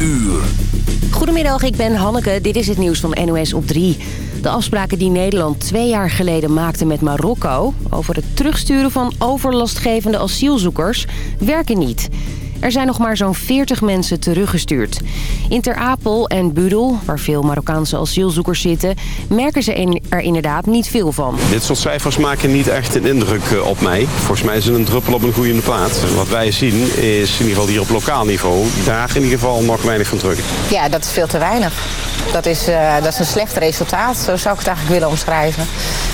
uur. Goedemiddag, ik ben Hanneke. Dit is het nieuws van NOS op 3. De afspraken die Nederland twee jaar geleden maakte met Marokko... over het terugsturen van overlastgevende asielzoekers, werken niet. Er zijn nog maar zo'n 40 mensen teruggestuurd. In Ter Apel en Budel, waar veel Marokkaanse asielzoekers zitten... merken ze er inderdaad niet veel van. Dit soort cijfers maken niet echt een indruk eh, op mij. Volgens mij is het een druppel op een goede plaat. Wat wij zien is in ieder geval hier op lokaal niveau... daar in ieder geval nog weinig van terug. Ja, dat is veel te weinig. Dat is, uh, dat is een slecht resultaat, zo zou ik het eigenlijk willen omschrijven.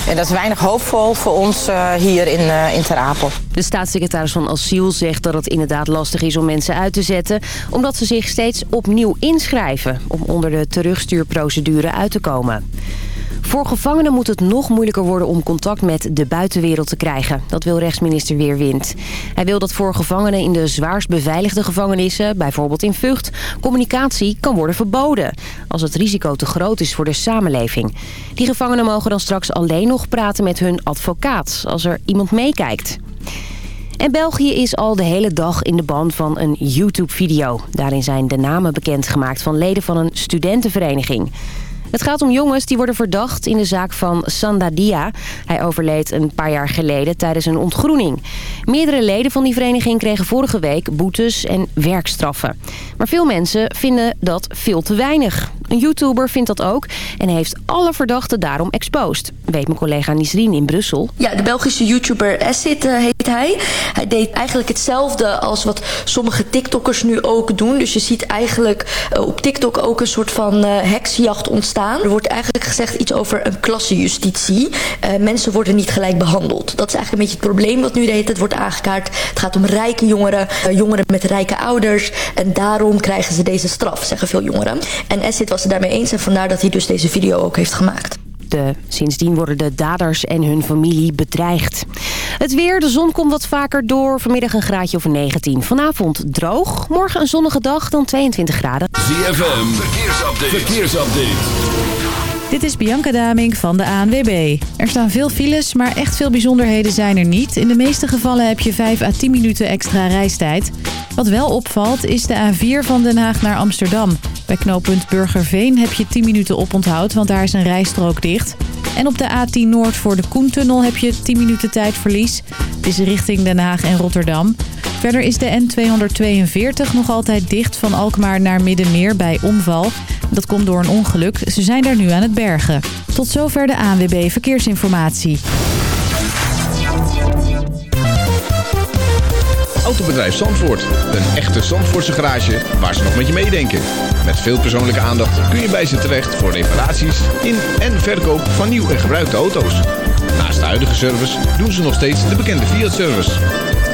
En dat is weinig hoopvol voor ons uh, hier in, uh, in Ter Apel. De staatssecretaris van Asiel zegt dat het inderdaad lastig is om mensen uit te zetten... omdat ze zich steeds opnieuw inschrijven om onder de terugstuurprocedure uit te komen. Voor gevangenen moet het nog moeilijker worden om contact met de buitenwereld te krijgen. Dat wil rechtsminister Weerwind. Hij wil dat voor gevangenen in de zwaarst beveiligde gevangenissen, bijvoorbeeld in Vught, communicatie kan worden verboden. Als het risico te groot is voor de samenleving. Die gevangenen mogen dan straks alleen nog praten met hun advocaat als er iemand meekijkt. En België is al de hele dag in de band van een YouTube-video. Daarin zijn de namen bekendgemaakt van leden van een studentenvereniging. Het gaat om jongens die worden verdacht in de zaak van Sandadia. Hij overleed een paar jaar geleden tijdens een ontgroening. Meerdere leden van die vereniging kregen vorige week boetes en werkstraffen. Maar veel mensen vinden dat veel te weinig. Een YouTuber vindt dat ook en heeft alle verdachten daarom exposed. Weet mijn collega Nisrien in Brussel. Ja, de Belgische YouTuber Acid uh, heet hij. Hij deed eigenlijk hetzelfde als wat sommige TikTokkers nu ook doen. Dus je ziet eigenlijk uh, op TikTok ook een soort van uh, heksjacht ontstaan. Er wordt eigenlijk gezegd iets over een klassenjustitie. mensen worden niet gelijk behandeld. Dat is eigenlijk een beetje het probleem wat nu de tijd wordt aangekaart. Het gaat om rijke jongeren, jongeren met rijke ouders. En daarom krijgen ze deze straf, zeggen veel jongeren. En Acid was het daarmee eens en vandaar dat hij dus deze video ook heeft gemaakt. De, sindsdien worden de daders en hun familie bedreigd. Het weer, de zon komt wat vaker door. Vanmiddag een graadje of 19. Vanavond droog. Morgen een zonnige dag, dan 22 graden. ZFM, verkeersupdate. verkeersupdate. Dit is Bianca Daming van de ANWB. Er staan veel files, maar echt veel bijzonderheden zijn er niet. In de meeste gevallen heb je 5 à 10 minuten extra reistijd. Wat wel opvalt is de A4 van Den Haag naar Amsterdam. Bij knooppunt Burgerveen heb je 10 minuten oponthoud, want daar is een rijstrook dicht. En op de A10 Noord voor de Koentunnel heb je 10 minuten tijdverlies. Het is richting Den Haag en Rotterdam. Verder is de N242 nog altijd dicht van Alkmaar naar Middenmeer bij omval. Dat komt door een ongeluk. Ze zijn daar nu aan het bergen. Tot zover de ANWB Verkeersinformatie. Autobedrijf Zandvoort. Een echte Zandvoortse garage waar ze nog met je meedenken. Met veel persoonlijke aandacht kun je bij ze terecht voor reparaties in en verkoop van nieuw en gebruikte auto's. Naast de huidige service doen ze nog steeds de bekende Fiat-service.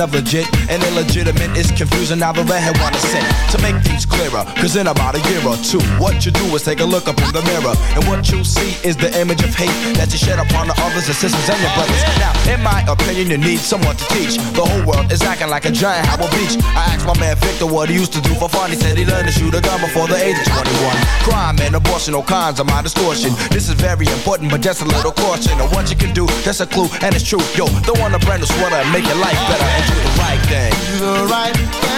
Of legit and illegitimate is Now the redhead wanna say to make things clearer. Cause in about a year or two, what you do is take a look up in the mirror. And what you see is the image of hate that you shed upon the others, the sisters, and your brothers. Now, in my opinion, you need someone to teach. The whole world is acting like a giant Howard Beach. I asked my man Victor what he used to do for fun. He said he learned to shoot a gun before the age of 21. Crime and abortion, all kinds of my distortion. This is very important, but just a little caution. And what you can do, that's a clue, and it's true. Yo, don't want a brand new sweater and make your life better and do the right thing. Do the right thing.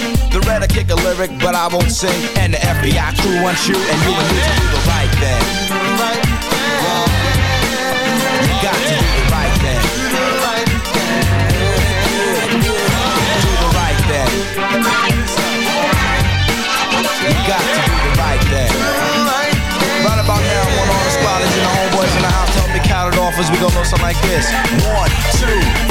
The red I kick a lyric, but I won't sing. And the FBI crew wants you, and you and me to do the right thing. You got to do the right thing. Do the right thing. You got to do the right thing. Right about now, one on the the homeboys in the house. Help me count it off as we go look something like this. One, two,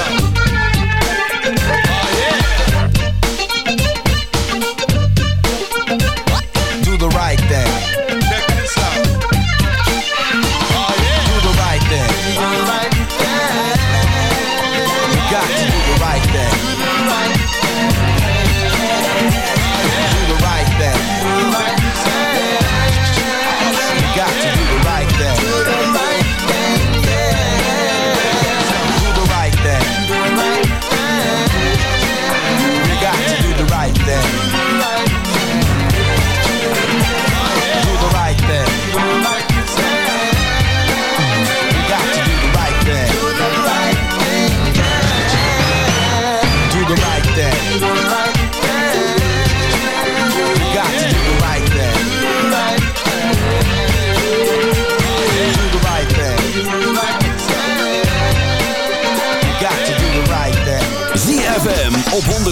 The right thing.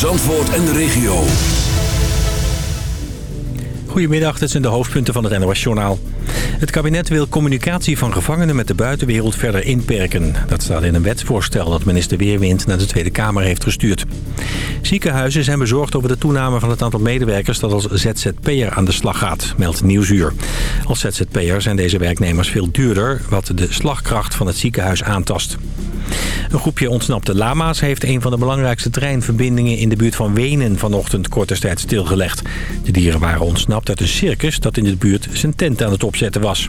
Zandvoort en de regio. Goedemiddag, dit zijn de hoofdpunten van het NOS-journaal. Het kabinet wil communicatie van gevangenen met de buitenwereld verder inperken. Dat staat in een wetsvoorstel dat minister Weerwind naar de Tweede Kamer heeft gestuurd. Ziekenhuizen zijn bezorgd over de toename van het aantal medewerkers dat als ZZP'er aan de slag gaat, meldt Nieuwsuur. Als ZZP'er zijn deze werknemers veel duurder, wat de slagkracht van het ziekenhuis aantast. Een groepje ontsnapte lama's heeft een van de belangrijkste treinverbindingen in de buurt van Wenen vanochtend korte tijd stilgelegd. De dieren waren ontsnapt uit een circus dat in de buurt zijn tent aan het opzetten was.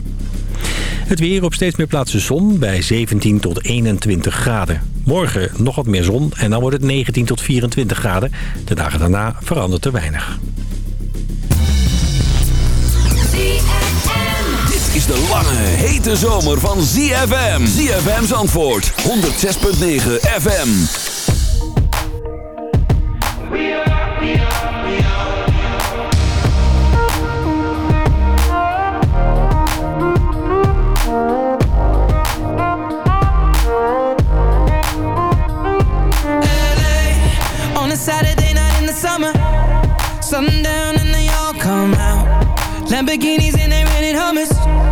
Het weer op steeds meer plaatsen zon bij 17 tot 21 graden. Morgen nog wat meer zon en dan wordt het 19 tot 24 graden. De dagen daarna verandert er weinig. Is de lange, hete zomer van ZFM. ZFM's antwoord. 106.9 FM. LA on a Saturday night in the summer. Sundown and they all come out. Lamborghinis and they rented Hummers.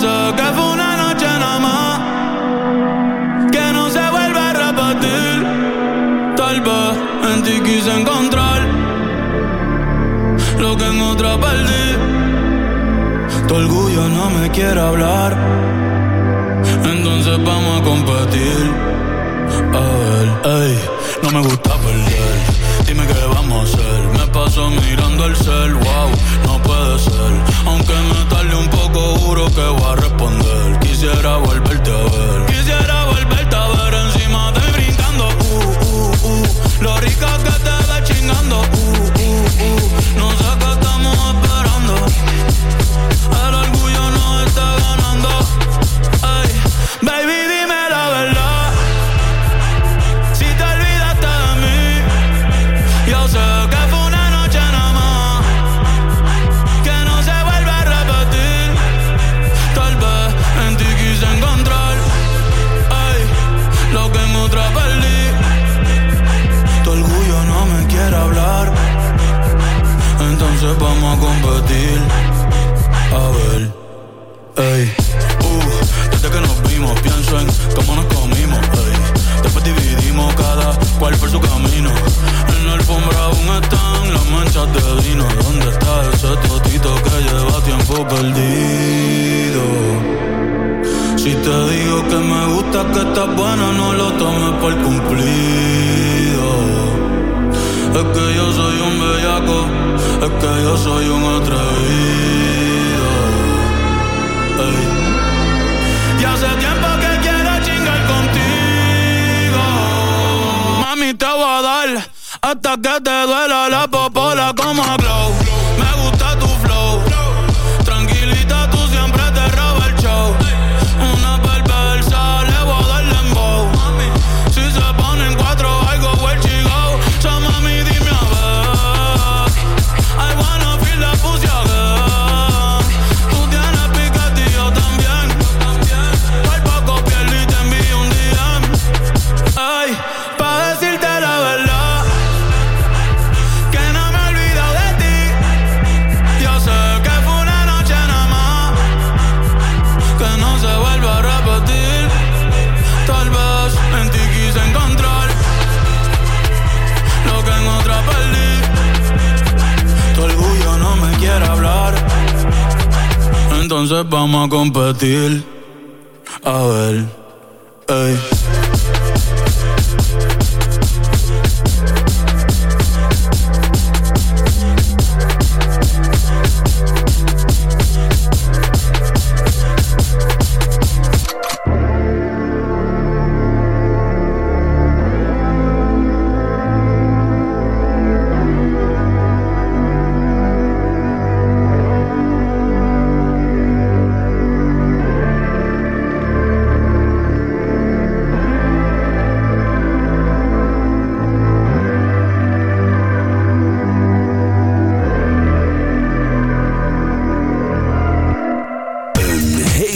que fue una noche nada más que no se vuelve a repetir. Tal vez en ti quise encontrar lo que en otra perdí. Tu orgullo no me quiere hablar, entonces vamos a competir. A ver, ey, no me gusta perder. Dime qué vamos a hacer. Me paso mirando el cel, wow, no puede ser. Aunque me tarde un poco, juro que voy a responder. Quisiera volverte a ver. Quisiera volverte a ver encima de brincando. Uh, uh, uh. Lo rica que te ve chingando. Uh, uh, uh. No sé qué estamos esperando. El orgullo no está ganando. Entonces vamos a competir. A ver, ey. Uh, desde que nos vimos pienso en cómo nos comimos. Después dividimos cada cual por su camino. En la alfombra aún están las manchas de vino. ¿Dónde está ese totito que lleva tiempo perdido? Si te digo que me gusta, que estás buena, no lo tomes por cumplido. Es que yo soy un bellaco, es que yo soy un atrevido. Ey. Y hace tiempo que quiero chingar contigo. Mami, te voy a dar hasta que te duela la popola como a glow. Vamos a competir. A ver, ey.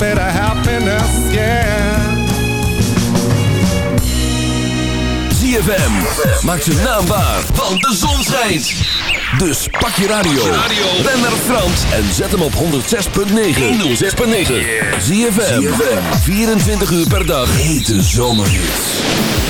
bit of happiness, yeah. ZFM. Maak zijn naam waar, want de zon schijnt. Dus pak je radio. Ben naar Frans en zet hem op 106.9. 106.9. ZFM. 24 uur per dag. Hete zomerhits.